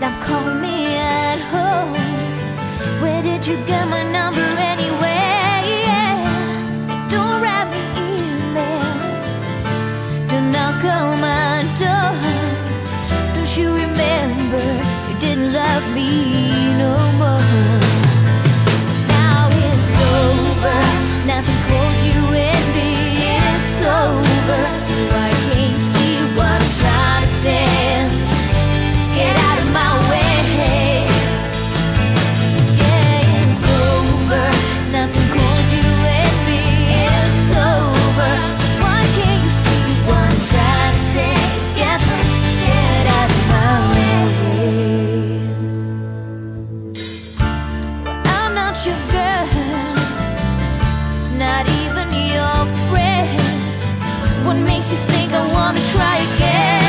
Stop calling me at home. Where did you get my number anyway? Yeah. Don't write me emails. Do not call my door. Don't you remember you didn't love me? not even your friend. What makes you think I wanna try again?